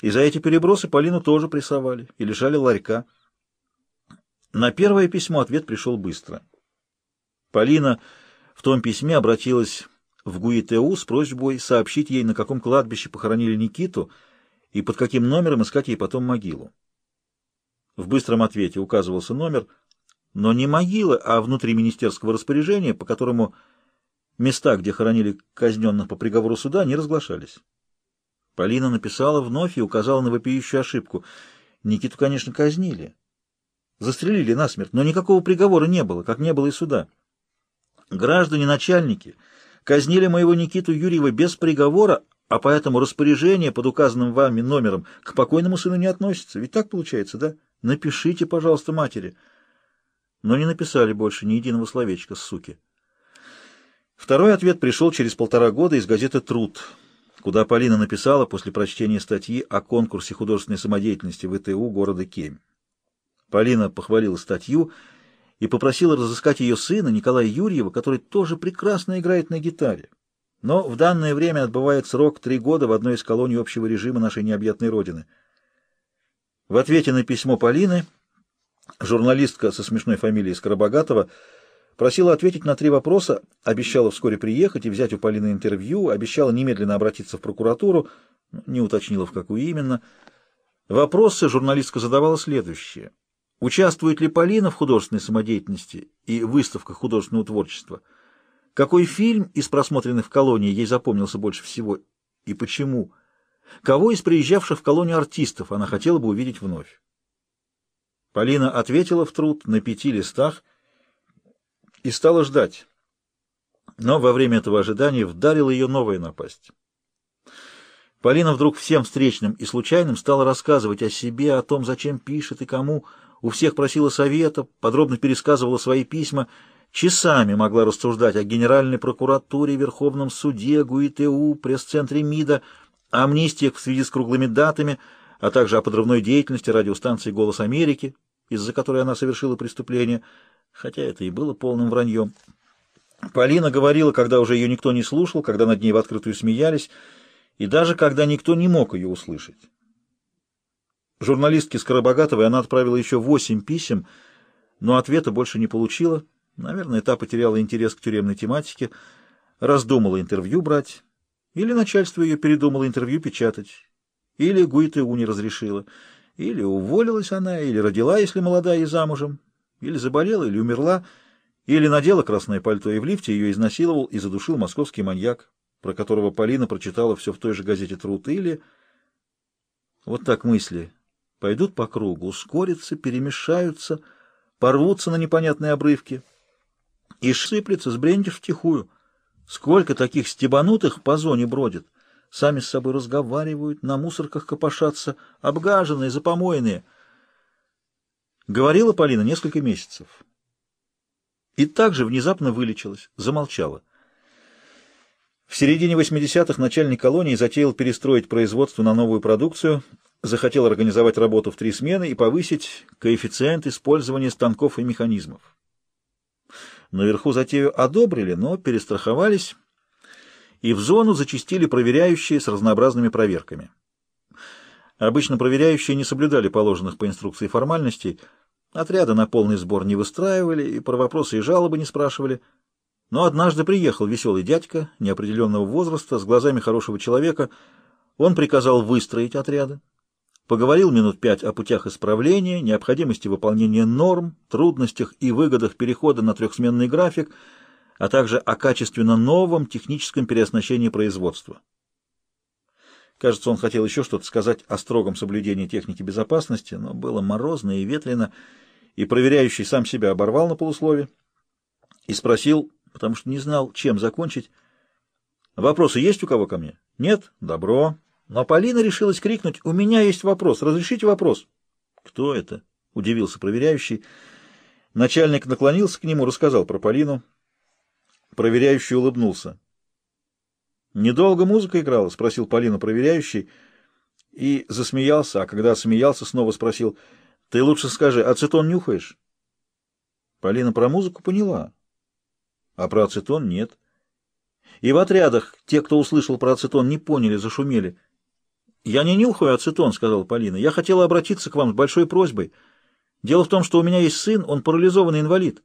И за эти перебросы Полину тоже прессовали и лишали ларька. На первое письмо ответ пришел быстро. Полина в том письме обратилась в ГУИТУ с просьбой сообщить ей, на каком кладбище похоронили Никиту и под каким номером искать ей потом могилу. В быстром ответе указывался номер, но не могилы, а внутриминистерского распоряжения, по которому места, где хоронили казненных по приговору суда, не разглашались. Полина написала вновь и указала на вопиющую ошибку. Никиту, конечно, казнили. Застрелили насмерть, но никакого приговора не было, как не было и суда. Граждане-начальники казнили моего Никиту Юрьева без приговора, а поэтому распоряжение под указанным вами номером к покойному сыну не относится. Ведь так получается, да? Напишите, пожалуйста, матери. Но не написали больше ни единого словечка, суки. Второй ответ пришел через полтора года из газеты «Труд» куда Полина написала после прочтения статьи о конкурсе художественной самодеятельности в ИТУ города Кемь. Полина похвалила статью и попросила разыскать ее сына Николая Юрьева, который тоже прекрасно играет на гитаре, но в данное время отбывает срок три года в одной из колоний общего режима нашей необъятной Родины. В ответе на письмо Полины журналистка со смешной фамилией Скоробогатова Просила ответить на три вопроса, обещала вскоре приехать и взять у Полины интервью, обещала немедленно обратиться в прокуратуру, не уточнила, в какую именно. Вопросы журналистка задавала следующие. Участвует ли Полина в художественной самодеятельности и выставках художественного творчества? Какой фильм из просмотренных в колонии ей запомнился больше всего и почему? Кого из приезжавших в колонию артистов она хотела бы увидеть вновь? Полина ответила в труд на пяти листах – и стала ждать. Но во время этого ожидания вдарила ее новая напасть. Полина вдруг всем встречным и случайным стала рассказывать о себе, о том, зачем пишет и кому, у всех просила совета, подробно пересказывала свои письма, часами могла рассуждать о Генеральной прокуратуре, Верховном суде, ГУИТУ, пресс-центре МИДа, о амнистиях в связи с круглыми датами, а также о подрывной деятельности радиостанции «Голос Америки», из-за которой она совершила преступление – хотя это и было полным враньем. Полина говорила, когда уже ее никто не слушал, когда над ней в открытую смеялись, и даже когда никто не мог ее услышать. Журналистке Скоробогатовой она отправила еще восемь писем, но ответа больше не получила. Наверное, та потеряла интерес к тюремной тематике, раздумала интервью брать, или начальство ее передумало интервью печатать, или ГУИТУ не разрешила, или уволилась она, или родила, если молодая и замужем, или заболела, или умерла, или надела красное пальто, и в лифте ее изнасиловал и задушил московский маньяк, про которого Полина прочитала все в той же газете «Труд», или... Вот так мысли. Пойдут по кругу, ускорятся, перемешаются, порвутся на непонятные обрывки и сыплется, сбрендишь втихую. Сколько таких стебанутых по зоне бродит, сами с собой разговаривают, на мусорках копошатся, обгаженные, запомоенные — Говорила Полина несколько месяцев. И также внезапно вылечилась, замолчала. В середине 80-х начальник колонии затеял перестроить производство на новую продукцию, захотел организовать работу в три смены и повысить коэффициент использования станков и механизмов. Наверху затею одобрили, но перестраховались, и в зону зачистили проверяющие с разнообразными проверками. Обычно проверяющие не соблюдали положенных по инструкции формальностей, отряда на полный сбор не выстраивали и про вопросы и жалобы не спрашивали. Но однажды приехал веселый дядька неопределенного возраста с глазами хорошего человека. Он приказал выстроить отряды, поговорил минут пять о путях исправления, необходимости выполнения норм, трудностях и выгодах перехода на трехсменный график, а также о качественно новом техническом переоснащении производства. Кажется, он хотел еще что-то сказать о строгом соблюдении техники безопасности, но было морозно и ветрено, и проверяющий сам себя оборвал на полуслове и спросил, потому что не знал, чем закончить. «Вопросы есть у кого ко мне?» «Нет?» «Добро». Но Полина решилась крикнуть, «У меня есть вопрос. Разрешите вопрос?» «Кто это?» — удивился проверяющий. Начальник наклонился к нему, рассказал про Полину. Проверяющий улыбнулся. «Недолго музыка играла?» — спросил Полина проверяющий и засмеялся, а когда смеялся, снова спросил, «Ты лучше скажи, ацетон нюхаешь?» Полина про музыку поняла, а про ацетон нет. И в отрядах те, кто услышал про ацетон, не поняли, зашумели. «Я не нюхаю ацетон», — сказала Полина. «Я хотела обратиться к вам с большой просьбой. Дело в том, что у меня есть сын, он парализованный инвалид.